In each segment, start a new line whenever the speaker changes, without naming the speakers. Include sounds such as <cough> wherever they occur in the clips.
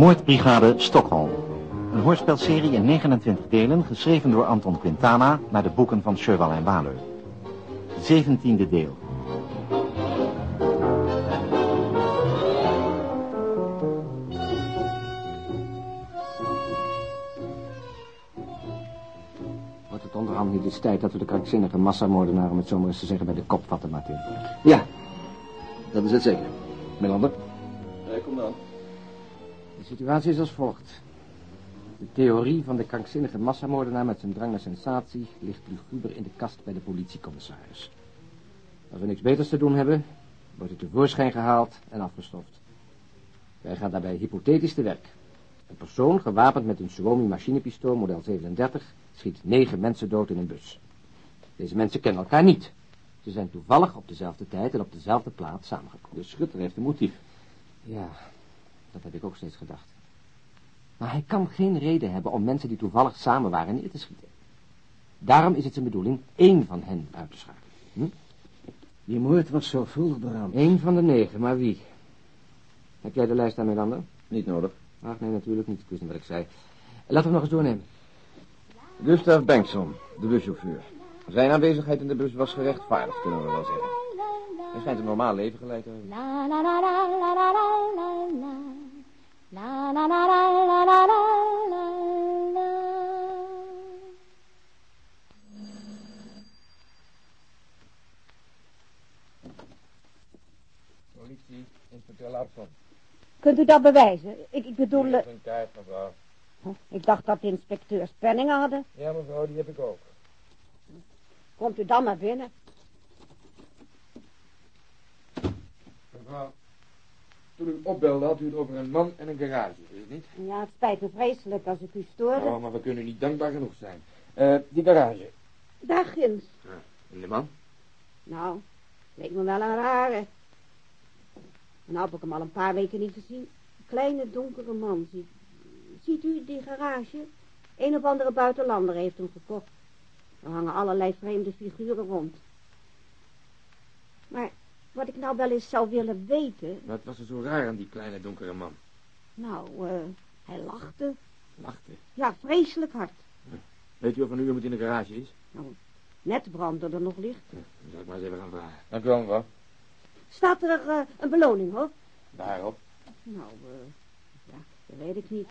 Moordbrigade Stockholm. Een hoorspelserie in 29 delen, geschreven door Anton Quintana naar de boeken van Cheval en Waler. Zeventiende deel.
Wordt het onderhand niet eens tijd dat we de krankzinnige massamoordenaar, om het zo maar eens te zeggen, bij de kop vatten, Martin?
Ja, dat is het zeker. Melander?
kom dan.
De situatie is als volgt. De theorie van de krankzinnige massamoordenaar met zijn drang naar sensatie ligt luguber in de kast bij de politiecommissaris. Als we niks beters te doen hebben, wordt het tevoorschijn gehaald en afgestoft. Wij gaan daarbij hypothetisch te werk. Een persoon gewapend met een Suomi machinepistool model 37 schiet negen mensen dood in een bus. Deze mensen kennen elkaar niet. Ze zijn toevallig op dezelfde tijd en op dezelfde plaats samengekomen.
De schutter heeft een motief.
Ja, dat heb ik ook steeds gedacht. Maar hij kan geen reden hebben om mensen die toevallig samen waren neer te schieten. Daarom is het zijn bedoeling één van hen uit te schakelen. Hm?
Die moord was zorgvuldig beraamd.
Eén van de negen, maar wie? Heb jij de lijst daarmee, Lander?
Niet nodig.
Ach, nee, natuurlijk niet. Ik wist niet wat ik zei. Laten we nog eens doornemen.
Gustav Bengtson, de buschauffeur. Zijn aanwezigheid in de bus was gerechtvaardigd, kunnen we wel zeggen. Hij schijnt een normaal leven geleid te hebben.
La la la la la la la.
Politie, inspecteur Larsson.
Kunt u dat bewijzen? Ik, ik bedoel... Ik heb eh,
een kaart, mevrouw.
Ik dacht dat de inspecteurs spanning hadden.
Ja, mevrouw, die heb ik ook.
Komt u dan maar binnen.
Mevrouw, toen u opbelde had u het over een man en een garage, is het niet?
Ja, het spijt me vreselijk als ik u stoorde.
Oh, maar we kunnen niet dankbaar genoeg zijn. Eh, die garage.
Daar ginds.
En de man?
Nou, leek me wel een rare. Nou heb ik hem al een paar weken niet gezien. Een kleine donkere man. Ziet, ziet u die garage? Een of andere buitenlander heeft hem gekocht. Er hangen allerlei vreemde figuren rond. Maar wat ik nou wel eens zou willen weten...
Wat was er zo raar aan die kleine donkere man?
Nou, eh, hij lachte.
Lachte.
Ja, vreselijk hard.
Weet u of er nu iemand in de garage is?
Nou, net brandde er nog licht.
Dan zal ik maar eens even gaan vragen. Dank u wel, mevrouw.
Staat er eh, een beloning, hoor?
Daarop.
Nou, eh, ja, dat weet ik niet.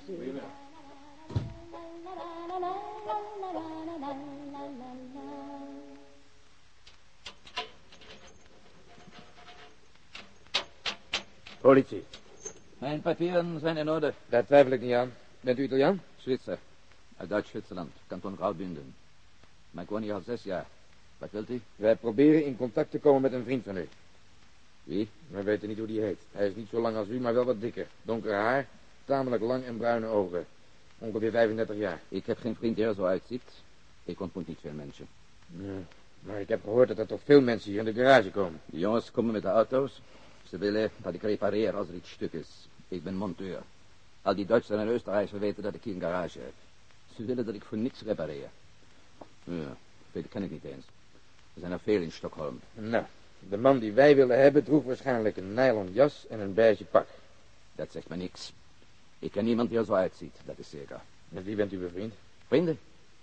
Politie.
Mijn papieren zijn in orde.
Daar twijfel ik niet aan. Bent u Italiaan?
Zwitser. Uit Duits-Zwitserland, kanton Graubünden. Maar ik woon hier al zes jaar. Wat wilt u?
Wij proberen in contact te komen met een vriend van u.
Wie?
We weten niet hoe die heet. Hij is niet zo lang als u, maar wel wat dikker. Donker haar, tamelijk lang en bruine ogen. Ongeveer 35 jaar.
Ik heb geen vriend die er zo uitziet. Ik ontmoet niet veel mensen.
Ja. Maar ik heb gehoord dat er toch veel mensen hier in de garage komen.
De jongens komen met de auto's. Ze willen dat ik repareer als er iets stuk is. Ik ben monteur. Al die Duitsers en Oostenrijkers weten dat ik hier een garage heb. Ze willen dat ik voor niks repareer. Ja, veel ken ik niet eens. Er zijn er veel in Stockholm.
Nou, de man die wij willen hebben droeg waarschijnlijk een nylon jas en een beige pak.
Dat zegt me niks. Ik ken niemand die er zo uitziet, dat is zeker.
Met wie bent u bevriend?
Vrienden?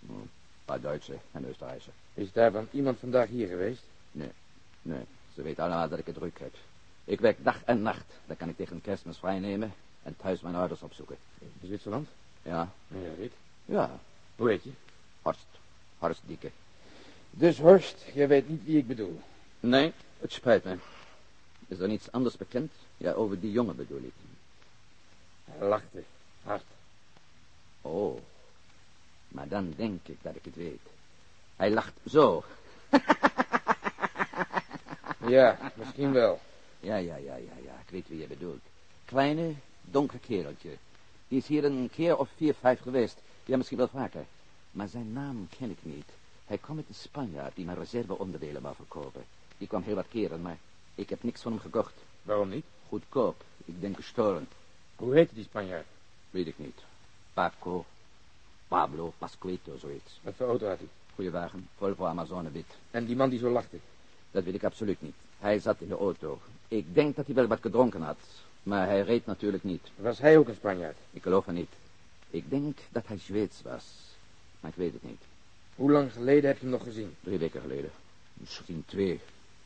Oh, een paar Duitse en Oostenrijkse.
Is daarvan iemand vandaag hier geweest?
Nee, nee. Ze weten allemaal dat ik het druk heb. Ik werk dag en nacht. Dan kan ik tegen kerstmis vrij nemen en thuis mijn ouders opzoeken.
In Zwitserland?
Ja,
Ja, weet.
ja.
Hoe heet je?
Horst. Horst Dieke.
Dus Horst, jij weet niet wie ik bedoel.
Nee, het spijt me. Is er niets anders bekend? Ja, over die jongen bedoel ik.
Hij lachte. Hard.
Oh. Maar dan denk ik dat ik het weet. Hij lacht zo. <laughs>
Ja, misschien wel.
Ja, ja, ja, ja, ja. Ik weet wie je bedoelt. Kleine, donker kereltje. Die is hier een keer of vier, vijf geweest. Ja, misschien wel vaker. Maar zijn naam ken ik niet. Hij kwam met een Spanjaard die mijn reserveonderdelen wou verkopen. Die kwam heel wat keren, maar ik heb niks van hem gekocht.
Waarom niet?
Goedkoop. Ik denk gestolen.
Hoe heette die Spanjaard?
Weet ik niet. Paco, Pablo, Pasquito, zoiets.
Wat voor auto had hij?
Goeie wagen, Volvo Amazone wit.
En die man die zo lachte.
Dat weet ik absoluut niet. Hij zat in de auto. Ik denk dat hij wel wat gedronken had. Maar hij reed natuurlijk niet.
Was hij ook een Spanjaard?
Ik geloof het niet. Ik denk dat hij Zweeds was. Maar ik weet het niet.
Hoe lang geleden heb je hem nog gezien?
Drie weken geleden. Misschien twee.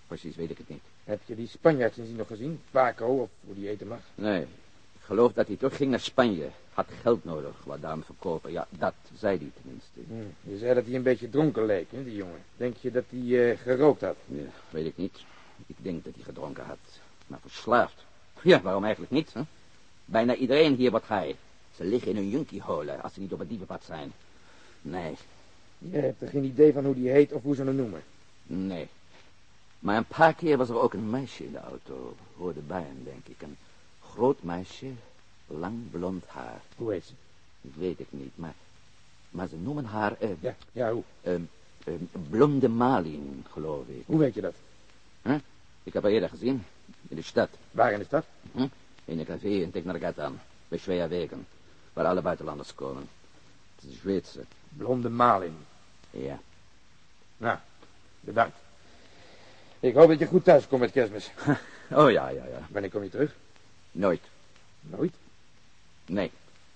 Precies weet ik het niet.
Heb je die Spanjaard sindsdien nog gezien? Paco, of hoe die eten mag?
Nee. Ik geloof dat hij terugging naar Spanje. Had geld nodig, wat daarom verkopen. Ja, dat zei hij tenminste.
Hm. Je zei dat hij een beetje dronken leek, hè, die jongen. Denk je dat hij eh, gerookt had?
Ja, weet ik niet. Ik denk dat hij gedronken had. Maar verslaafd. Ja, waarom eigenlijk niet, hè? Bijna iedereen hier wordt hij. Ze liggen in hun junkieholen als ze niet op het dievenpad zijn. Nee,
Je hebt er geen idee van hoe die heet of hoe ze hem noemen.
nee. Maar een paar keer was er ook een meisje in de auto. Hoorde bij hem, denk ik. Een groot meisje, lang blond haar.
Hoe heet ze?
Dat weet ik niet, maar... Maar ze noemen haar... eh
Ja, ja, hoe?
eh, eh, blonde Malin, geloof ik.
Hoe weet je dat?
Ik heb haar eerder gezien. In de stad.
Waar in de stad?
In een café in Teknargatan. Bij Sveawegen. Waar alle buitenlanders komen. Het is een Zweedse.
Blonde Malin.
Ja.
Nou, bedankt. Ik hoop dat je goed thuis komt met kerstmis. <laughs>
Oh ja, ja, ja.
Wanneer kom je terug?
Nooit.
Nooit?
Nee.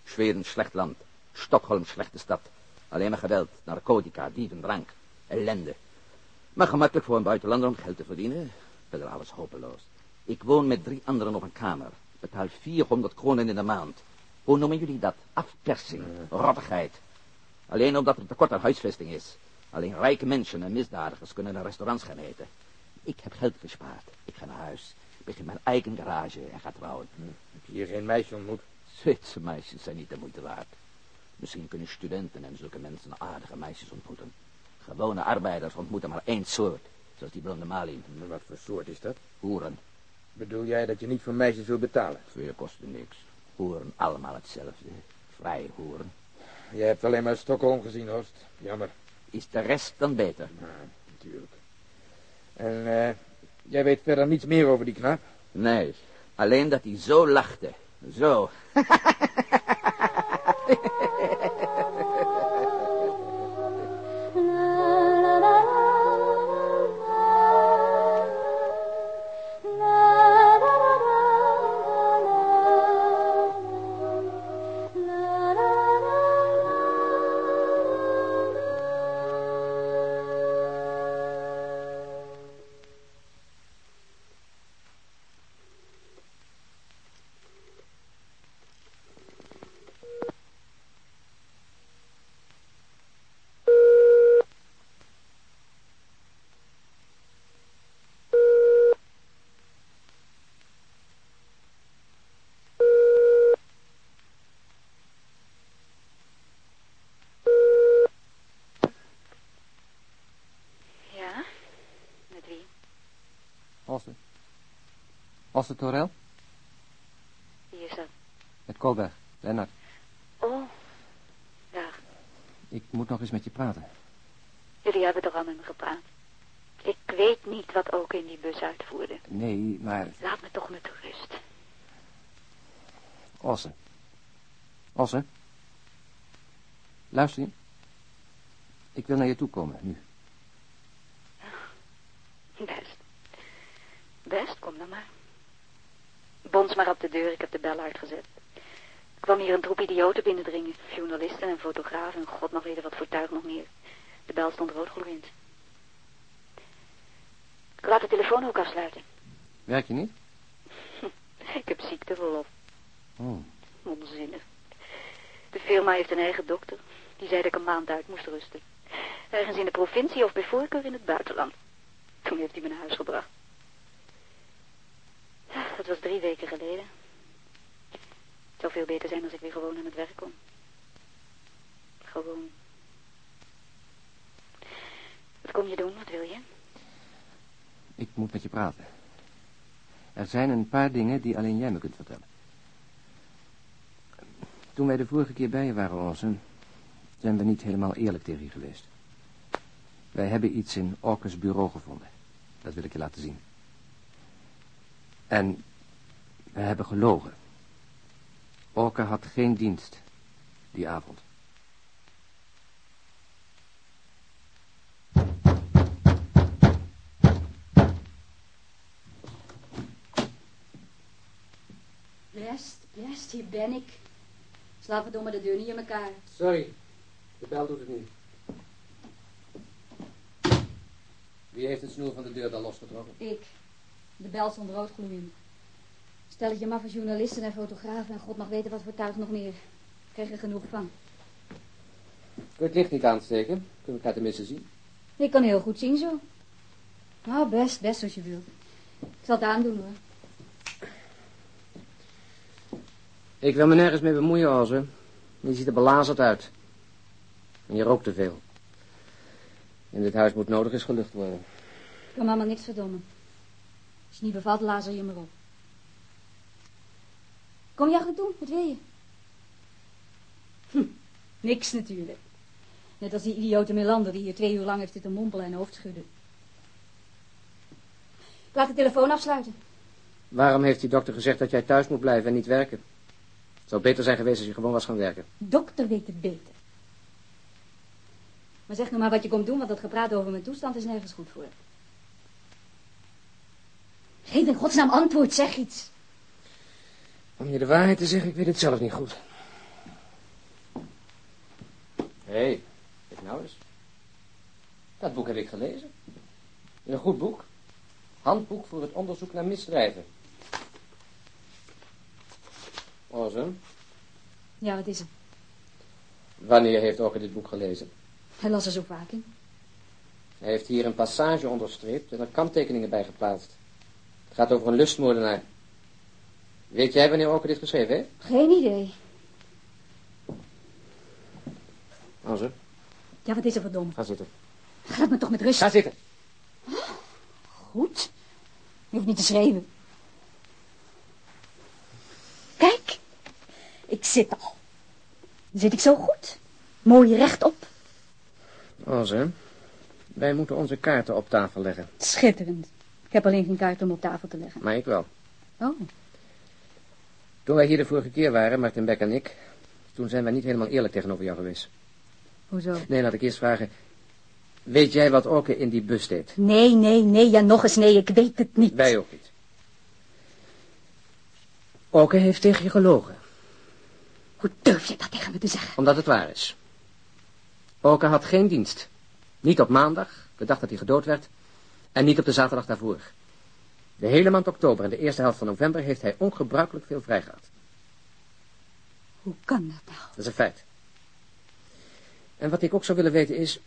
Zweden, slecht land. Stockholm, slechte stad. Alleen maar geweld, narcotica, dieven, drank. Ellende. Maar gemakkelijk voor een buitenlander om geld te verdienen. Verder alles hopeloos. Ik woon met drie anderen op een kamer. Betaal 400 kronen in de maand. Hoe noemen jullie dat? Afpersing. Rottigheid. Alleen omdat er tekort aan huisvesting is. Alleen rijke mensen en misdadigers kunnen in restaurants gaan eten. Ik heb geld gespaard. Ik ga naar huis. Ik begin mijn eigen garage en ga trouwen.
Heb je hier geen meisje ontmoet?
Zweedse meisjes zijn niet de moeite waard. Misschien kunnen studenten en zulke mensen aardige meisjes ontmoeten. Gewone arbeiders ontmoeten maar één soort. Zoals die blonde Malin.
Wat voor soort is dat?
Hoeren.
Bedoel jij dat je niet voor meisjes wil betalen?
Veel kosten niks. Hoeren allemaal hetzelfde. Vrij hoeren.
Jij hebt alleen maar Stockholm gezien, Horst. Jammer.
Is de rest dan beter?
Nou, natuurlijk. En eh, jij weet verder niets meer over die knaap?
Nee. Alleen dat hij zo lachte. Zo. <laughs>
Osse Torel?
Wie is dat?
Met Kolberg. Lennart.
Oh, ja.
Ik moet nog eens met je praten.
Jullie hebben toch al met me gepraat? Ik weet niet wat ook in die bus uitvoerde.
Nee, maar...
Laat me toch met rust.
Osse. Osse. Luister je? Ik wil naar je toe komen, nu.
Best. Best, kom dan maar. Maar op de deur, ik heb de bel uitgezet. Er kwam hier een troep idioten binnendringen. Journalisten en fotografen en god nog weten wat voor tuig nog meer. De bel stond roodgloeiend. Ik laat de telefoon ook afsluiten.
Werk je niet? <laughs>
Ik heb ziekteverlof.
Oh.
Onzinnig. De firma heeft een eigen dokter. Die zei dat ik een maand uit moest rusten. Ergens in de provincie of bij voorkeur in het buitenland. Toen heeft hij me naar huis gebracht. Dat was drie weken geleden. Het zou veel beter zijn als ik weer gewoon aan het werk kom. Gewoon. Wat kom je doen? Wat wil je?
Ik moet met je praten. Er zijn een paar dingen die alleen jij me kunt vertellen. Toen wij de vorige keer bij je waren, Orson, zijn we niet helemaal eerlijk tegen je geweest. Wij hebben iets in Orkes bureau gevonden. Dat wil ik je laten zien. En we hebben gelogen. Orke had geen dienst die avond.
Best, hier ben ik. Sla verdomme de deur niet in elkaar.
Sorry, de bel doet het niet. Wie heeft het snoer van de deur dan losgetrokken?
Ik. De bel stond rood gloeiend. Stel dat je maar voor journalisten en fotografen en god mag weten wat voor tuig nog meer. Ik kreeg er genoeg van.
Kun je het licht niet aansteken? Kunnen we elkaar tenminste zien?
Ik kan heel goed zien zo. Nou, best, best zoals je wilt. Ik zal het aandoen hoor.
Ik wil me nergens mee bemoeien, Oze. Je ziet er belazerd uit. En je rookt te veel. In dit huis moet nodig is gelucht worden.
Ik kan mama niks verdommen. Als je niet bevalt, lazer je maar op. Kom je achter doen? Wat wil je? Hm, niks natuurlijk. Net als die idiote Melander die hier twee uur lang heeft zitten mompelen en hoofdschudden. Ik laat de telefoon afsluiten.
Waarom heeft die dokter gezegd dat jij thuis moet blijven en niet werken? Het zou beter zijn geweest als je gewoon was gaan werken.
Dokter weet het beter. Maar zeg nou maar wat je komt doen, want dat gepraat over mijn toestand is nergens goed voor. Geef in godsnaam antwoord, zeg iets.
Om je de waarheid te zeggen, ik weet het zelf niet goed. Hé, hey, kijk nou eens. Dat boek heb ik gelezen. Een goed boek. Handboek voor het onderzoek naar misdrijven. Awesome.
Ja, wat is het?
Wanneer heeft Orke dit boek gelezen?
Hij las er zo vaak in.
Hij heeft hier een passage onderstreept en er kanttekeningen bij geplaatst. Het gaat over een lustmoordenaar. Weet jij wanneer Orke dit geschreven heeft?
Geen idee.
Anze,
Ja, wat is er verdomme?
ga zitten.
Laat me toch met rust.
Ga zitten.
Goed. Je hoeft niet te schreeuwen. Kijk. Ik zit al. Zit ik zo goed? Mooi rechtop.
Anze, wij moeten onze kaarten op tafel leggen.
Schitterend. Ik heb alleen geen kaart om op tafel te leggen.
Maar ik wel.
Oh,
Toen wij hier de vorige keer waren, Martin Beck en ik... toen zijn wij niet helemaal eerlijk tegenover jou geweest.
hoezo?
Nee, laat ik eerst vragen... Weet jij wat Orke in die bus deed?
Nee, nee, nee, ja nog eens nee, ik weet het niet.
Wij ook niet. Orke heeft tegen je gelogen,
Hoe durf je dat tegen me te zeggen?
omdat het waar is. Orke had geen dienst. Niet op maandag, de dag dat hij gedood werd, en niet op de zaterdag daarvoor. De hele maand oktober en de eerste helft van november heeft hij ongebruikelijk veel vrij gehad.
Hoe kan dat nou?
Dat is een feit. En wat ik ook zou willen weten is...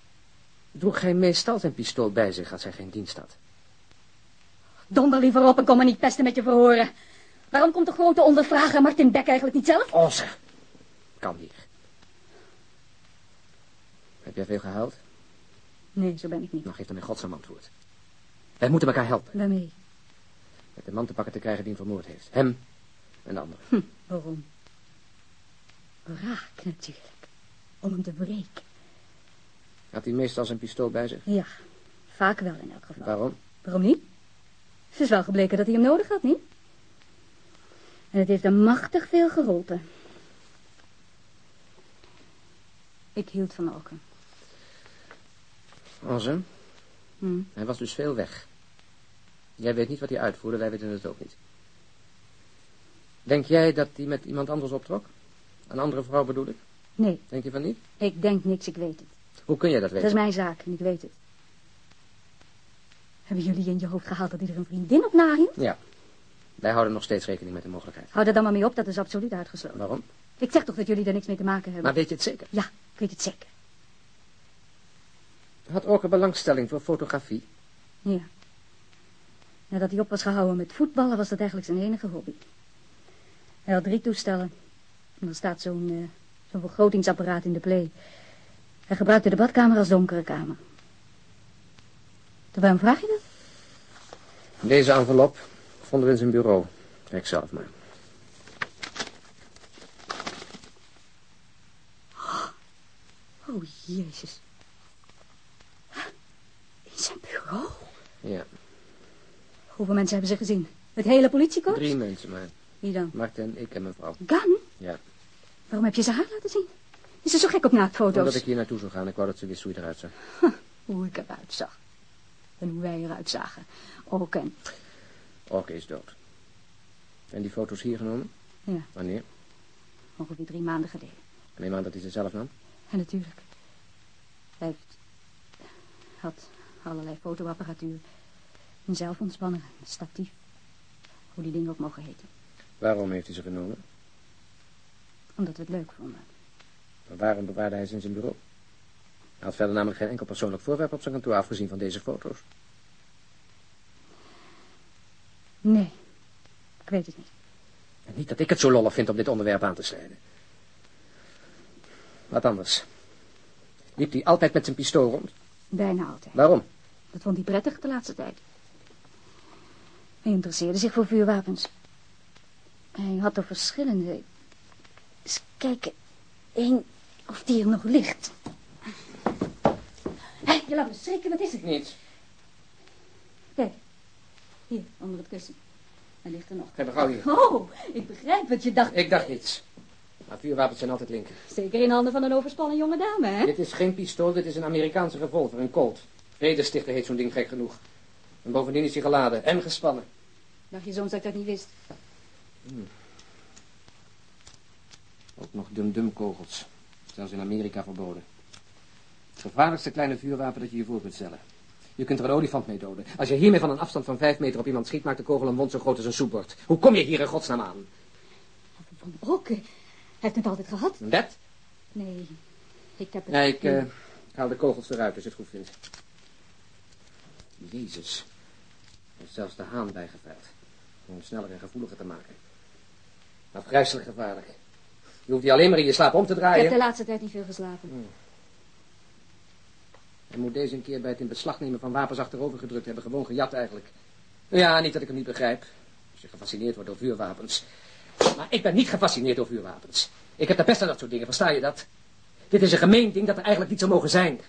droeg hij meestal zijn pistool bij zich als hij geen dienst had?
Donder liever op en kom maar niet pesten met je verhoren. Waarom komt de grote ondervrager Martin Beck eigenlijk niet zelf?
Onze. Kan hier. Heb jij veel gehuild?
Nee, zo ben ik niet.
Nou, geef dan in godsnaam antwoord. Wij moeten elkaar helpen.
Waarmee?
Met de man te pakken te krijgen die hem vermoord heeft. Hem en de anderen.
Hm, waarom? Wraak natuurlijk. Om hem te wreken.
Had hij meestal zijn pistool bij zich?
Ja, vaak wel in elk geval.
Waarom?
Waarom niet? Het is wel gebleken dat hij hem nodig had, niet? En het heeft hem machtig veel geholpen. Ik hield van Oken.
Onze,
Hm.
hij was dus veel weg. Jij weet niet wat hij uitvoerde, wij weten het ook niet. Denk jij dat hij met iemand anders optrok? Een andere vrouw bedoel ik?
Nee,
Denk je van niet?
ik denk niks, ik weet het.
Hoe kun je dat
Dat
weten?
is mijn zaak en ik weet het. Hebben jullie in je hoofd gehaald dat hij er een vriendin op nahield?
Ja. Wij houden nog steeds rekening met de mogelijkheid.
Hou er dan maar mee op, dat is absoluut uitgesloten.
Waarom?
Ik zeg toch dat jullie er niks mee te maken hebben?
Maar weet je het zeker?
Ja, ik weet het zeker.
Had ook een belangstelling voor fotografie?
Ja. Nadat hij op was gehouden met voetballen, was dat eigenlijk zijn enige hobby. Hij had drie toestellen. En er staat zo'n eh, zo'n vergrotingsapparaat in de play. Hij gebruikte de badkamer als donkere kamer. Toen waarom vraag je dat?
Deze envelop vonden we in zijn bureau. Kijk zelf maar.
Oh, jezus. In zijn bureau?
Ja,
Hoeveel mensen hebben ze gezien? Het hele politiekorps?
drie mensen maar.
Wie dan?
Martin, ik en mevrouw.
Gun?
Ja,
Waarom heb je ze haar laten zien? Is ze zo gek op naaktfoto's?
omdat ik hier naartoe zou gaan. Ik wou dat ze wist hoe je eruit zag.
Hoe ik eruit zag. En hoe wij eruit zagen. Ook en...
Orke is dood. En die foto's hier genomen?
Ja.
Wanneer?
Ongeveer drie maanden geleden.
En neem aan dat hij ze zelf nam?
En natuurlijk. Hij heeft... had allerlei fotoapparatuur. Een zelfontspanner, een statief. Hoe die dingen ook mogen heten.
Waarom heeft hij ze genomen?
Omdat we het leuk vonden.
Maar waarom bewaarde hij ze in zijn bureau? Hij had verder namelijk geen enkel persoonlijk voorwerp op zijn kantoor afgezien van deze foto's.
Nee, ik weet het niet.
En niet dat ik het zo lollig vind om dit onderwerp aan te snijden. Wat anders. Liep hij altijd met zijn pistool rond?
Bijna altijd.
Waarom?
Dat vond hij prettig de laatste tijd. Hij interesseerde zich voor vuurwapens. Hij had er verschillende. Eens kijken. Eén of die er nog ligt. Hé, je laat me schrikken. Wat is het?
Niets.
Kijk. Hier, onder het kussen. Hij ligt er nog.
Me gauw hier.
Oh, ik begrijp wat je dacht.
Ik dacht niets. Maar vuurwapens zijn altijd linker.
Zeker in handen van een overspannen jonge dame, hè?
Dit is geen pistool, dit is een Amerikaanse revolver, een Colt. Vredestichter heet zo'n ding gek genoeg. En bovendien is hij geladen en gespannen.
Dacht je soms dat ik dat niet wist?
Ook nog dum-dum kogels. Zelfs in Amerika verboden. Het gevaarlijkste kleine vuurwapen dat je je voor kunt stellen. Je kunt er een olifant mee doden. Als je hiermee van een afstand van vijf meter op iemand schiet, maakt de kogel een wond zo groot als een soepbord. Hoe kom je hier in godsnaam aan?
Van Brokken. Hij heeft het altijd gehad.
Bed?
Nee, ik heb het...
Nee, ik, eh, haal de kogels eruit als je het goed vindt. Jezus. Er is zelfs de haan bijgeveild. Om hem sneller en gevoeliger te maken. Afgrijselijk gevaarlijk. Je hoeft die alleen maar in je slaap om te
Ik
draaien.
heb de laatste tijd niet veel geslapen.
Hij moet deze een keer bij het in beslag nemen van wapens achterover gedrukt hebben. Gewoon gejat eigenlijk. Ja, niet dat ik hem niet begrijp. Als je gefascineerd wordt door vuurwapens. Maar ik ben niet gefascineerd door vuurwapens. Ik heb de pest aan dat soort dingen, versta je dat? Dit is een gemeen ding dat er eigenlijk niet zou mogen zijn.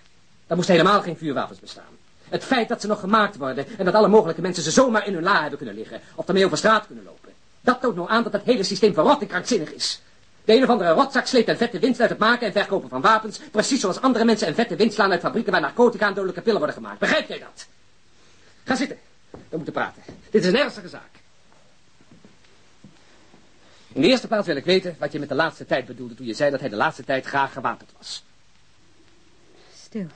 Er moesten helemaal geen vuurwapens bestaan. Het feit dat ze nog gemaakt worden en dat alle mogelijke mensen ze zomaar in hun la hebben kunnen liggen. Of ermee over straat kunnen lopen. Dat toont nou aan dat het hele systeem verrot en krankzinnig is. De een of andere rotzak sleept een vette winst uit het maken en verkopen van wapens. Precies zoals andere mensen een vette winst slaan uit fabrieken waar narcotica en dodelijke pillen worden gemaakt. Begrijp jij dat? Ga zitten. We moeten praten. Dit is een ernstige zaak. In de eerste plaats wil ik weten wat je met de laatste tijd bedoelde toen je zei dat hij de laatste tijd graag gewapend was.
Stil.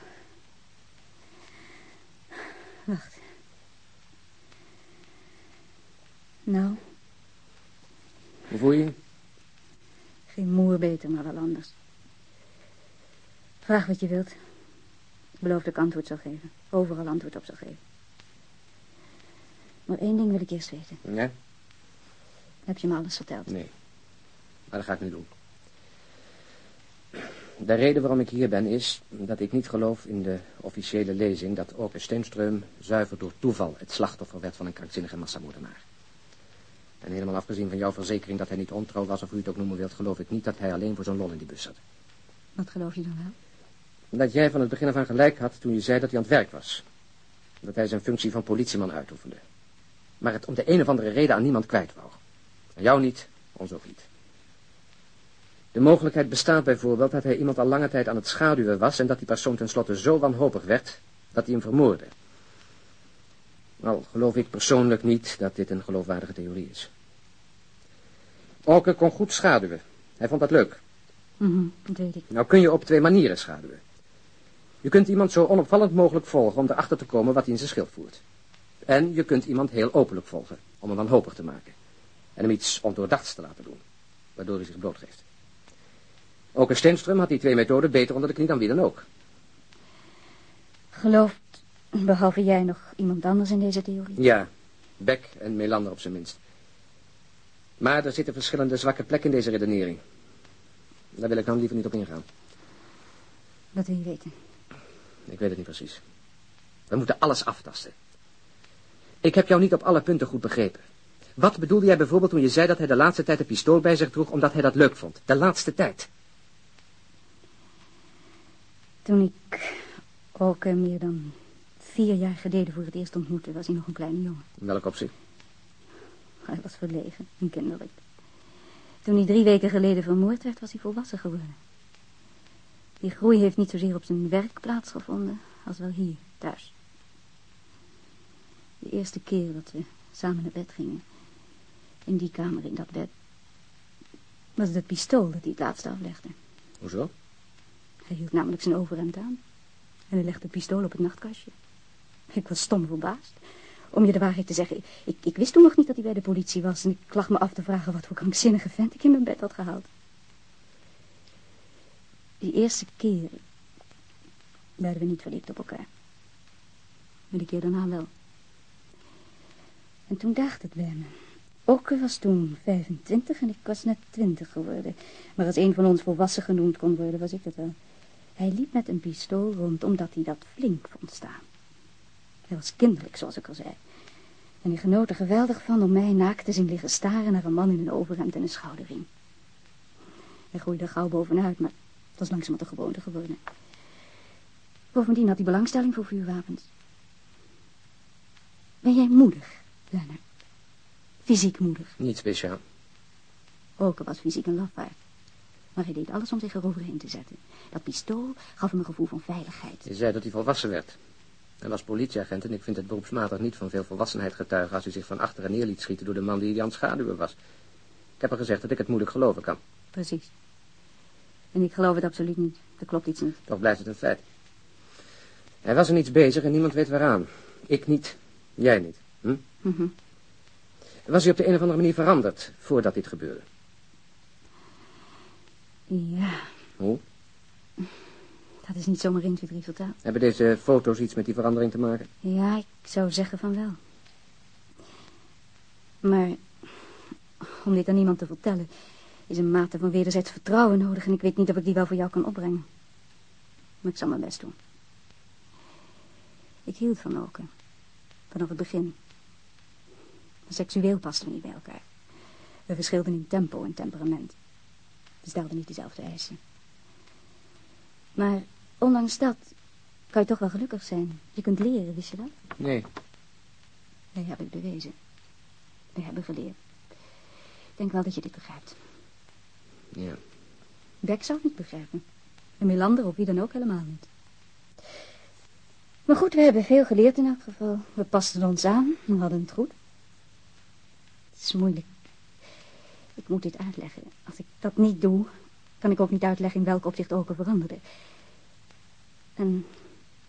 Wacht. Nou,
Hoe voel je je?
geen moer beter, maar wel anders. Vraag wat je wilt. Ik beloof dat ik antwoord zal geven. Overal antwoord op zal geven. Maar één ding wil ik eerst weten.
Ja?
Heb je me alles verteld?
Nee. Maar dat ga ik nu doen. De reden waarom ik hier ben is dat ik niet geloof in de officiële lezing dat Orke Steenström zuiver door toeval het slachtoffer werd van een krankzinnige massamoordenaar. En helemaal afgezien van jouw verzekering dat hij niet ontrouw was of hoe je het ook noemen wilt, geloof ik niet dat hij alleen voor zo'n lol in die bus zat.
Wat geloof je dan wel?
Dat jij van het begin af aan gelijk had toen je zei dat hij aan het werk was. Dat hij zijn functie van politieman uitoefende. Maar het om de een of andere reden aan niemand kwijt wou. Aan jou niet, ons ook niet. De mogelijkheid bestaat bijvoorbeeld dat hij iemand al lange tijd aan het schaduwen was... en dat die persoon tenslotte zo wanhopig werd dat hij hem vermoordde. Al geloof ik persoonlijk niet dat dit een geloofwaardige theorie is. Orke kon goed schaduwen. Hij vond dat leuk.
Mhm, dat weet ik.
Nou kun je op twee manieren schaduwen. Je kunt iemand zo onopvallend mogelijk volgen om erachter te komen wat hij in zijn schild voert. En je kunt iemand heel openlijk volgen om hem wanhopig te maken. En hem iets ondoordachts te laten doen, waardoor hij zich blootgeeft. Ook Steenström had die twee methoden beter onder de knie dan wie dan ook.
Gelooft, behalve jij, nog iemand anders in deze theorie?
Ja, Beck en Melander op zijn minst. Maar er zitten verschillende zwakke plekken in deze redenering. Daar wil ik nou liever niet op ingaan.
Dat wil je weten.
Ik weet het niet precies. We moeten alles aftasten. Ik heb jou niet op alle punten goed begrepen. Wat bedoelde jij bijvoorbeeld toen je zei dat hij de laatste tijd een pistool bij zich droeg omdat hij dat leuk vond? De laatste tijd.
Toen ik ook meer dan vier jaar geleden voor het eerst ontmoette, was hij nog een kleine jongen.
In welk opzicht?
Hij was verlegen en kinderlijk. Toen hij drie weken geleden vermoord werd, was hij volwassen geworden. Die groei heeft niet zozeer op zijn werk plaatsgevonden, als wel hier, thuis. De eerste keer dat we samen naar bed gingen, in die kamer, in dat bed. was het het pistool dat hij het laatste aflegde.
Hoezo?
Hij hield namelijk zijn overhemd aan. En hij legde het pistool op het nachtkastje. Ik was stom verbaasd. Om je de waarheid te zeggen, ik, ik wist toen nog niet dat hij bij de politie was. En ik lag me af te vragen wat voor krankzinnige vent ik in mijn bed had gehaald. Die eerste keer werden we niet verliefd op elkaar. Maar die keer daarna wel. En toen dacht het bij me. Okke was toen 25 en ik was net 20 geworden. Maar als een van ons volwassen genoemd kon worden, was ik het wel. Hij liep met een pistool rond, omdat hij dat flink vond staan. Hij was kinderlijk, zoals ik al zei. En hij genoot er geweldig van om mij naakt te zien liggen staren naar een man in een overhemd en een schouderring. Hij groeide gauw bovenuit, maar het was langzaam de gewoonte geworden. Bovendien had hij belangstelling voor vuurwapens. Ben jij moedig, Leonard? Fysiek moedig.
Niet speciaal.
Oke was fysiek een lafaard. Maar hij deed alles om zich eroverheen te zetten. Dat pistool gaf hem een gevoel van veiligheid.
Je zei dat hij volwassen werd. Hij was politieagent en ik vind het beroepsmatig niet van veel volwassenheid getuigen... als hij zich van achteren neer liet schieten door de man die het schaduwen was. Ik heb er gezegd dat ik het moeilijk geloven kan.
Precies. En ik geloof het absoluut niet. Er klopt iets niet.
Toch blijft het een feit. Hij was er niets bezig en niemand weet waaraan. Ik niet, jij niet. Hm?
Mhm.
Was hij op de een of andere manier veranderd voordat dit gebeurde?
Ja,
Hoe?
Dat is niet zomaar 1, 2, 3 vertaald.
Hebben deze foto's iets met die verandering te maken?
Ja, ik zou zeggen van wel. Maar om dit aan niemand te vertellen, is een mate van wederzijds vertrouwen nodig en ik weet niet of ik die wel voor jou kan opbrengen. Maar ik zal mijn best doen. Ik hield van Oke. Vanaf het begin. Seksueel pasten we niet bij elkaar. We verschilden in tempo en temperament. We stelden niet dezelfde eisen. Maar ondanks dat kan je toch wel gelukkig zijn. Je kunt leren, wist je dat?
Nee.
Wij hebben het bewezen. We hebben geleerd. Ik denk wel dat je dit begrijpt.
Ja.
Beck zou het niet begrijpen. En Melander of wie dan ook helemaal niet. Maar goed, we hebben veel geleerd in elk geval. We pasten ons aan en hadden het goed. Het is moeilijk. Ik moet dit uitleggen. Als ik dat niet doe, kan ik ook niet uitleggen in welk opzicht Oke veranderde. En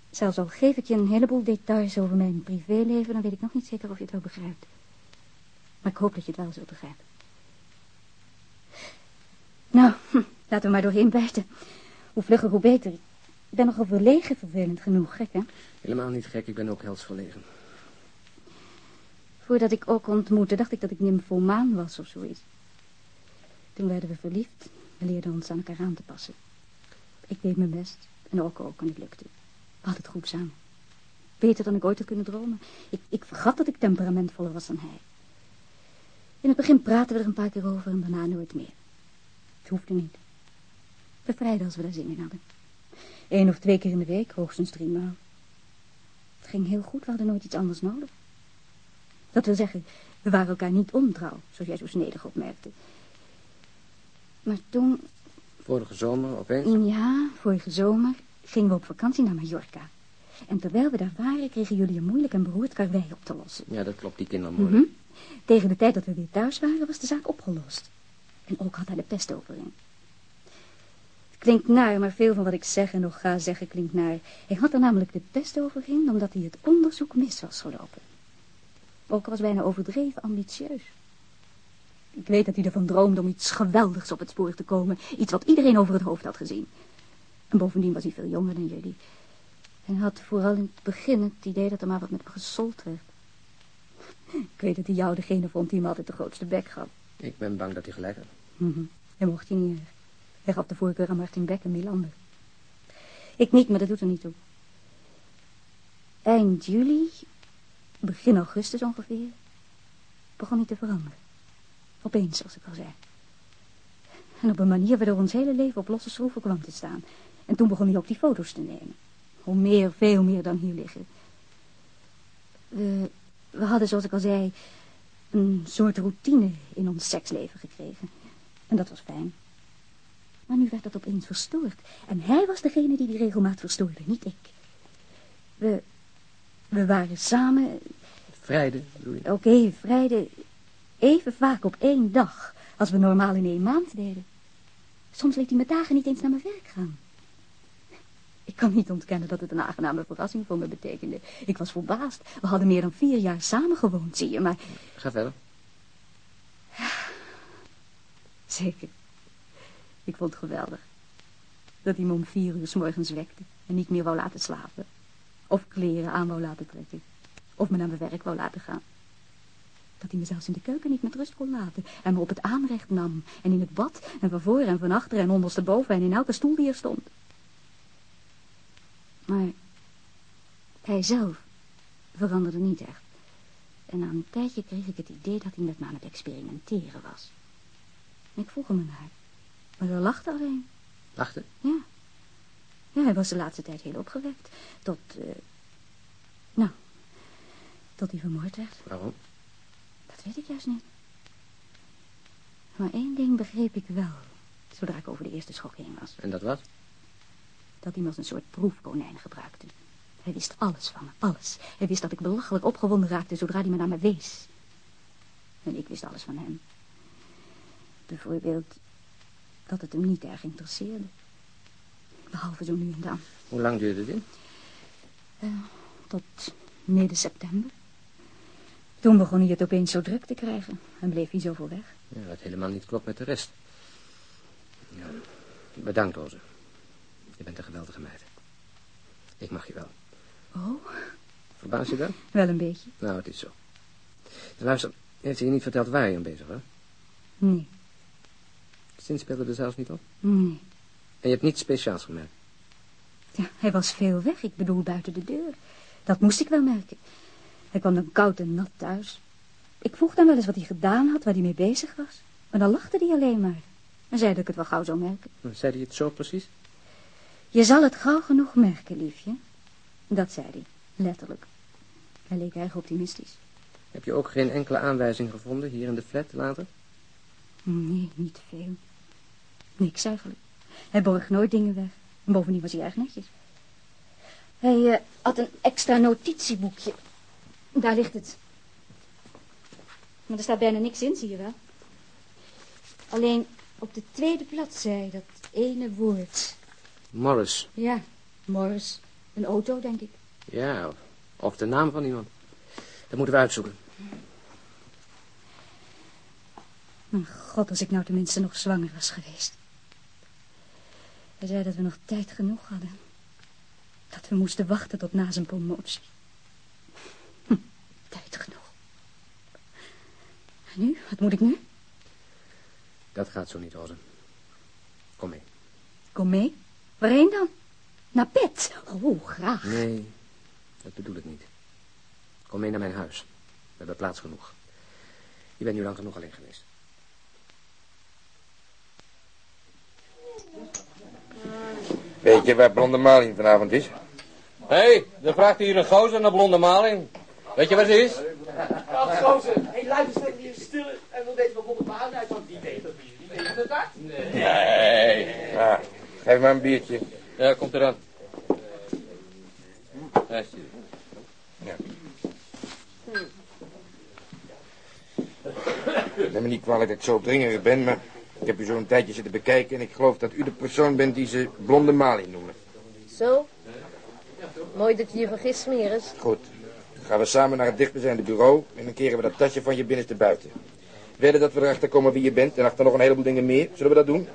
zelfs al geef ik je een heleboel details over mijn privéleven, dan weet ik nog niet zeker of je het wel begrijpt. Maar ik hoop dat je het wel zult begrijpen. Nou, hm, laten we maar doorheen bijten. Hoe vlugger, hoe beter. Ik ben nogal verlegen vervelend genoeg, gek hè?
Helemaal niet gek, ik ben ook helsverlegen.
Voordat ik ook ontmoette, dacht ik dat ik nymphomaan was of zoiets. Toen werden we verliefd en leerden ons aan elkaar aan te passen. Ik deed mijn best en ook ook en het lukte. We hadden het goed samen. Beter dan ik ooit had kunnen dromen. Ik, ik vergat dat ik temperamentvoller was dan hij. In het begin praten we er een paar keer over en daarna nooit meer. Het hoefde niet. Bevrijden als we daar zin in hadden. Eén of twee keer in de week, hoogstens drie maal. Het ging heel goed, we hadden nooit iets anders nodig. Dat wil zeggen, we waren elkaar niet ontrouw, zoals jij zo snedig opmerkte. Maar toen,
Vorige zomer opeens?
ja, vorige zomer, gingen we op vakantie naar Mallorca. En terwijl we daar waren, kregen jullie een moeilijk en beroerd karwei op te lossen.
Ja, dat klopt, die kindermoorden.
Mhm. Tegen de tijd dat we weer thuis waren, was de zaak opgelost. En ook had hij de pest over in. Het klinkt naar, maar veel van wat ik zeg en nog ga zeggen klinkt naar. Hij had er namelijk de pest over in, omdat hij het onderzoek mis was gelopen. Ook was bijna overdreven ambitieus. Ik weet dat hij ervan droomde om iets geweldigs op het spoor te komen. Iets wat iedereen over het hoofd had gezien. En bovendien was hij veel jonger dan jullie. En had vooral in het begin het idee dat er maar wat met hem gesold werd. Ik weet dat hij jou degene vond die hem altijd de grootste bek gaf.
Ik ben bang dat hij gelijk had.
Mhm. Hij mocht hij niet erg. Hij gaf de voorkeur aan Martin Beck en Milander. Ik niet, maar dat doet er niet toe. Eind juli, begin augustus ongeveer, begon hij te veranderen. Opeens, zoals ik al zei. En op een manier waardoor ons hele leven op losse schroeven kwam te staan. En toen begon hij ook die foto's te nemen. Hoe meer, veel meer dan hier liggen. We, we hadden, zoals ik al zei, een soort routine in ons seksleven gekregen. En dat was fijn. Maar nu werd dat opeens verstoord. En hij was degene die die regelmaat verstoorde, niet ik. We, we waren samen,
Vrijde, bedoel je?
oké, vrijde, even vaak op één dag. Als we normaal in één maand deden. Soms liet hij me dagen niet eens naar mijn werk gaan. Ik kan niet ontkennen dat het een aangename verrassing voor me betekende. Ik was verbaasd. We hadden meer dan vier jaar samengewoond, zie je, maar...
Ga verder.
Zeker. Ik vond het geweldig. Dat hij me om vier uur s morgens wekte en niet meer wou laten slapen. Of kleren aan wou laten trekken. Of me naar mijn werk wou laten gaan. Dat hij me zelfs in de keuken niet met rust kon laten. En me op het aanrecht nam. En in het bad. En van voor en van achter en ondersteboven. En in elke stoel die er stond. Maar hij zelf veranderde niet echt. En na een tijdje kreeg ik het idee dat hij met me aan het experimenteren was. Ik vroeg hem ernaar. Maar hij lachte alleen.
Lachte?
Ja. Ja, hij was de laatste tijd heel opgewekt. Tot, eh, nou, tot hij vermoord werd.
Waarom?
Weet ik juist niet. Maar één ding begreep ik wel, zodra ik over de eerste schok heen was.
En dat was?
Dat hij me als een soort proefkonijn gebruikte. Hij wist alles van me, alles. Hij wist dat ik belachelijk opgewonden raakte zodra hij me naar me wees. En ik wist alles van hem. Bijvoorbeeld dat het hem niet erg interesseerde. Behalve zo nu en dan.
Hoe lang duurde dit?
Eh, tot midden september. Toen begon hij het opeens zo druk te krijgen en bleef hij zoveel weg.
Ja, wat helemaal niet klopt met de rest. Ja. Bedankt, Roze. Je bent een geweldige meid. Ik mag je wel.
Oh,
Verbaas je dat?
wel een beetje.
Nou, het is zo. Luister, heeft hij je niet verteld waar je aan bezig was?
Nee,
Sinds speelde er zelfs niet op.
nee.
En je hebt niets speciaals gemerkt.
Ja, hij was veel weg, ik bedoel buiten de deur. Dat moest ik wel merken. Hij kwam dan koud en nat thuis. Ik vroeg dan wel eens wat hij gedaan had, waar hij mee bezig was. Maar dan lachte hij alleen maar. En zei dat ik het wel gauw zou merken.
Zei hij het zo precies?
Je zal het gauw genoeg merken, liefje. Dat zei hij, letterlijk. Hij leek erg optimistisch.
Heb je ook geen enkele aanwijzing gevonden hier in de flat later?
Nee, niet veel. Niks eigenlijk. Hij borg nooit dingen weg. En bovendien was hij erg netjes. Hij eh, had een extra notitieboekje. Daar ligt het. Maar er staat bijna niks in, zie je wel. Alleen op de tweede bladzij, dat ene woord.
Morris.
Ja, Morris. Een auto, denk ik.
Ja, of, de naam van iemand. Dat moeten we uitzoeken.
Mijn god, als ik nou tenminste nog zwanger was geweest. Hij zei dat we nog tijd genoeg hadden. Dat we moesten wachten tot na zijn promotie. Hm, tijd genoeg. En nu? Wat moet ik nu?
Dat gaat zo niet, Roze. Kom mee.
Kom mee. Waarheen dan? Naar bed. Oh, graag.
Nee, dat bedoel ik niet. Kom mee naar mijn huis. We hebben plaats genoeg. Je bent nu lang genoeg alleen geweest.
Weet je waar Blonde Malin vanavond is?
Hé, hey, er vraagt hier een gozer naar blonde maling. Weet je waar ze is?
Ach, gozer. Hé, hey, luister, en dan weten we wat de baan uit, want die weet dat wie die weet het dat. Nee.
Nee. Ja, geef maar een biertje.
Ja, komt eraan. Ja.
Neem me niet kwalijk dat ik zo opdringerig ben, maar ik heb u zo een tijdje zitten bekijken en ik geloof dat u de persoon bent die ze Blonde Malin noemen.
Zo? Mooi dat je je vergist, Smeris.
Goed. Gaan we samen naar het dichtbijzijnde bureau en dan keren we dat tasje van je binnenste buiten. Wedden dat we erachter komen wie je bent en achter nog een heleboel dingen meer. Zullen we dat doen?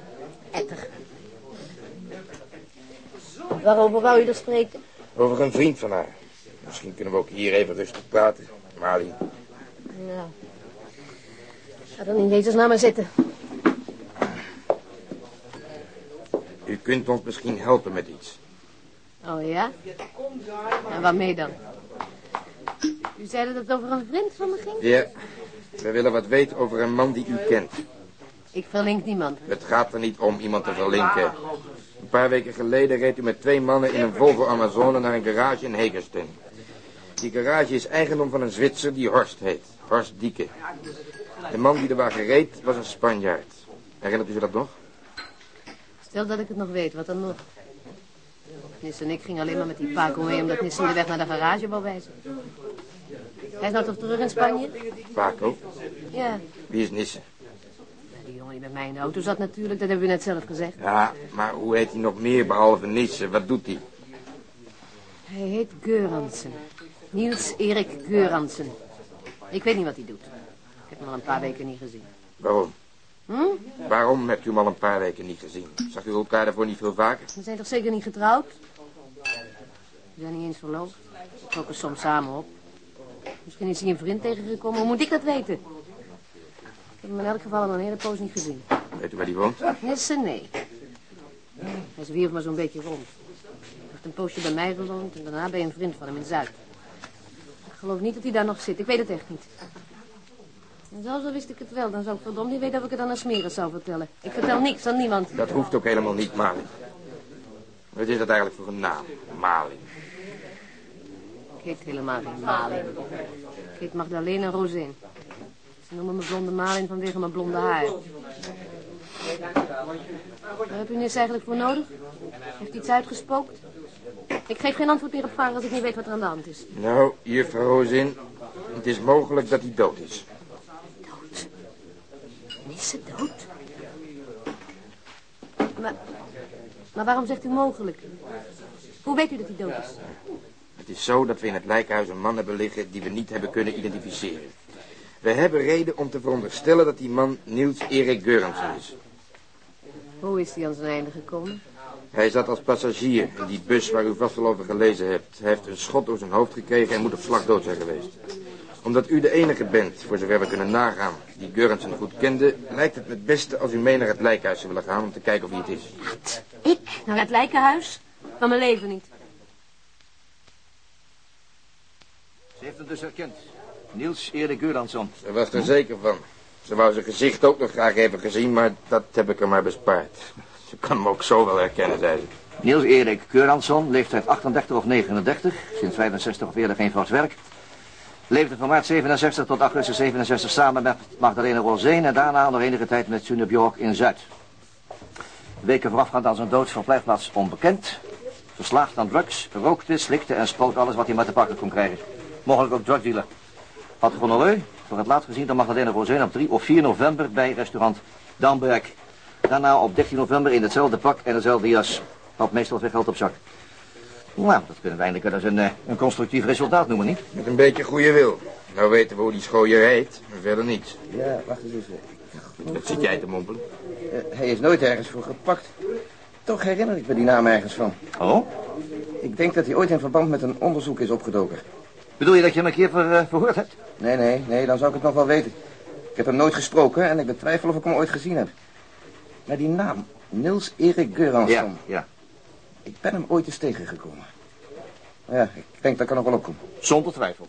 Etter. Waarover wou je er spreken?
Over een vriend van haar. Misschien kunnen we ook hier even rustig praten. Malin.
Nou. Ga dan in Jezus naam maar zitten.
U kunt ons misschien helpen met iets.
Oh ja? En waarmee dan? U zei dat het over een vriend van me ging?
Ja, we willen wat weten over een man die u kent.
Ik verlink niemand.
Het gaat er niet om iemand te verlinken. Een paar weken geleden reed u met twee mannen in een Volvo Amazone naar een garage in Hegersteen. Die garage is eigendom van een Zwitser die Horst heet. Horst Dieke. De man die de wagen reed was een Spanjaard. Herinnert u zich dat nog?
Stel dat ik het nog weet, wat dan nog? Nis en ik gingen alleen maar met die Paco mee omdat Nis hem de weg naar de garage wou wijzen. Hij is nou toch terug in Spanje?
Paco?
Ja,
Wie is Nisse?
die hij met mij in de auto zat natuurlijk, dat hebben we net zelf gezegd.
Ja, maar hoe heet hij nog meer behalve Nissen? Wat doet hij?
Hij heet Geuransen. Niels Erik Geuransen. Ik weet niet wat hij doet. Ik heb hem al een paar weken niet gezien.
Waarom?
Hm?
Waarom hebt u hem al een paar weken niet gezien? Zag u elkaar daarvoor niet veel vaker?
We zijn toch zeker niet getrouwd? We zijn niet eens verloofd. We trokken soms samen op. Misschien is hij een vriend tegengekomen. Hoe moet ik dat weten? Ik heb hem in elk geval al een hele poos niet gezien.
Weet u waar hij woont?
Nissen, nee. Hij zwierf maar zo'n beetje rond. Hij heeft een poosje bij mij gewoond en daarna bij een vriend van hem in Zuid. Ik geloof niet dat hij daar nog zit. Ik weet het echt niet. En zelfs al wist ik het wel, dan zou ik verdomd niet weten of ik het aan een smeren zou vertellen. Ik vertel niks aan niemand.
Dat hoeft ook helemaal niet, Malin. Wat is dat eigenlijk voor een naam? Malin.
Ik heet helemaal geen Malin. Ik heet Magdalena Rosin. Ze noemen me blonde Malin vanwege mijn blonde haar. Waar heb u Nis eigenlijk voor nodig? Heeft iets uitgespookt? Ik geef geen antwoord meer op vragen als ik niet weet wat er aan de hand is.
Nou, juffrouw Rozin, het is mogelijk dat hij dood is.
Is ze dood? Maar, maar waarom zegt u mogelijk? Hoe weet u dat hij dood is?
Het is zo dat we in het lijkhuis een man hebben liggen die we niet hebben kunnen identificeren. We hebben reden om te veronderstellen dat die man Niels Erik Geurensen is.
Hoe is hij aan zijn einde gekomen?
Hij zat als passagier in die bus waar u vast wel over gelezen hebt. Hij heeft een schot door zijn hoofd gekregen en moet op slag dood zijn geweest. Omdat u de enige bent, voor zover we kunnen nagaan, die Geurensen goed kende... lijkt het me het beste als u mee naar het lijkhuis zou willen gaan om te kijken of hij het is.
Ik? Naar het lijkenhuis? Van mijn leven niet.
Ze heeft hem dus herkend. Niels Erik Geuransson.
Ze was er zeker van. Ze wou zijn gezicht ook nog graag even gezien, maar dat heb ik haar maar bespaard. Ze kan hem ook zo wel herkennen, zei ze.
Niels Erik Geuransson, leeftijd 38 of 39, sinds 65 of eerder geen vast werk. Leefde van maart 67 tot augustus 67 samen met Magdalena Roseen en daarna nog enige tijd met Sune Bjork in Zuid. Weken voorafgaand aan zijn dood verblijfplaats onbekend. Verslaafd aan drugs, rookte, slikte en spoot alles wat hij maar te pakken kon krijgen. Mogelijk ook drugdealer. Had Gonoleu voor het laatst gezien door Magdalena Roseen op 3 of 4 november bij restaurant Damberg. Daarna op 13 november in hetzelfde pak en dezelfde jas. Had meestal veel geld op zak. Nou, dat kunnen we eindelijk wel eens een, eh, een constructief resultaat noemen, niet?
Met een beetje goede wil. Nou weten we hoe die schooier heet, maar verder niet.
Ja, wacht eens even.
Dat zit jij te mompelen.
Eh, hij is nooit ergens voor gepakt. Toch herinner ik me die naam ergens van.
Oh?
Ik denk dat hij ooit in verband met een onderzoek is opgedoken.
Bedoel je dat je hem een keer ver, eh, verhoord hebt?
Nee, nee, nee, dan zou ik het nog wel weten. Ik heb hem nooit gesproken en ik betwijfel of ik hem ooit gezien heb. Maar die naam, Niels Erik Geuransson.
Ja, ja.
Ik ben hem ooit eens tegengekomen. Ja, ik denk dat ik er nog wel op kom.
Zonder twijfel.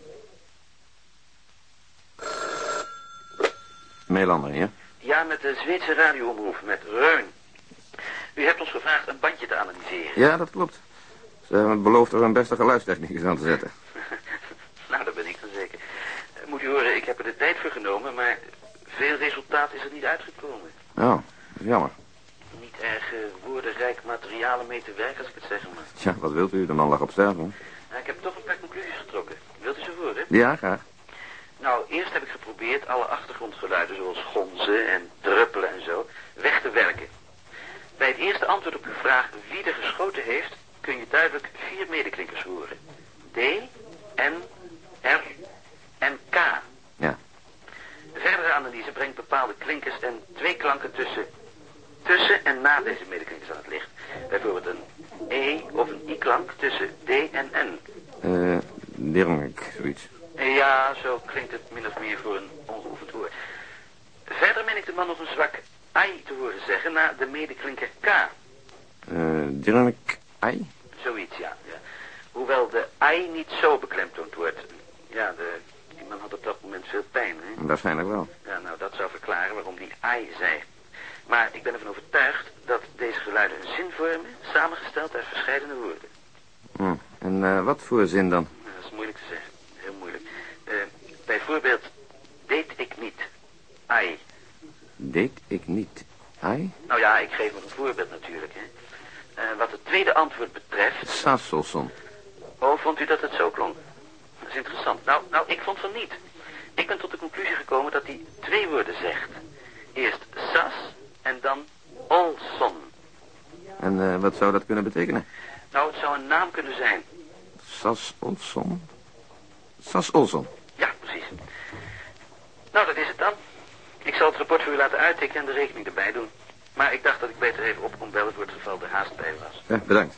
Melander, ja?
Ja, met de Zweedse radioomroep, met Reun. U hebt ons gevraagd een bandje te analyseren.
Ja, dat klopt. Ze hebben beloofd er een beste geluidstechnicus aan te zetten.
Nou, dat ben ik dan zeker. Eh, Moet u horen, ik heb er de tijd voor genomen, maar veel resultaat is er niet uitgekomen.
Oh, dat is jammer.
Niet erg eh, woordenrijk materiaal om mee te werken, als ik het zeggen mag.
Tja, wat wilt u? De man lag op sterven.
Nou, ik heb toch een paar conclusies getrokken. Wilt u ze horen?
Ja, graag.
Nou, eerst heb ik geprobeerd alle achtergrondgeluiden, zoals gonzen en druppelen en zo, weg te werken. Bij het eerste antwoord op uw vraag wie er geschoten heeft, kun je duidelijk vier medeklinkers horen. D, N, R en K.
Ja.
De verdere analyse brengt bepaalde klinkers en twee klanken tussen, tussen en na deze medeklinkers aan het licht. Bijvoorbeeld een E of een I-klank tussen D en N.
Eh, Dirk, zoiets.
Ja, zo klinkt het min of meer voor een ongeoefend oor. Verder meen ik de man nog een zwak I te horen zeggen na de medeklinker K.
Eh, Dirk, ei?
Zoiets, ja, ja. Hoewel de I niet zo beklemtoond wordt. Ja, de, die man had op dat moment veel pijn, hè?
Waarschijnlijk wel.
Ja, nou, dat zou verklaren waarom die I zei. Maar ik ben ervan overtuigd dat deze geluiden een zin vormen, samengesteld uit verschillende woorden.
Hm. En eh, wat voor zin dan?
Nou, dat is moeilijk te zeggen. Heel moeilijk. Eh, bijvoorbeeld, deed ik niet. I.
Deed ik niet. Ei?
Nou ja, ik geef maar een voorbeeld natuurlijk, hè. Eh, wat het tweede antwoord betreft...
Sasselson.
Oh, vond u dat het zo klonk? Interessant. Nou, nou, ik vond van niet. Ik ben tot de conclusie gekomen dat hij twee woorden zegt. Eerst sas en dan Olson.
En eh, wat zou dat kunnen betekenen?
Nou, het zou een naam kunnen zijn.
Sas Olson? Sas Olson.
Ja, precies. Nou, dat is het dan. Ik zal het rapport voor u laten uittikken en de rekening erbij doen. Maar ik dacht dat ik beter even op kon bellen voor het geval er haast bij was.
Ja, bedankt.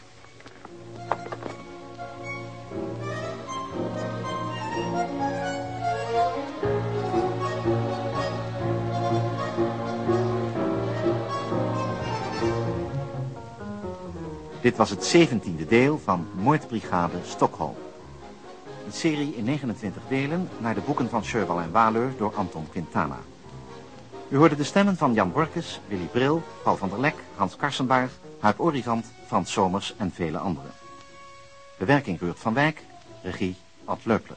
Dit was het zeventiende deel van Moordbrigade Stockholm. Een serie in 29 delen naar de boeken van Sjöwal en Waleur door Anton Quintana. U hoorde de stemmen van Jan Borkes, Willy Bril, Paul van der Lek, Hans Karsenbaar, Huip Origant, Frans Somers en vele anderen. Bewerking Ruurt van Wijk, regie Ad Leupler.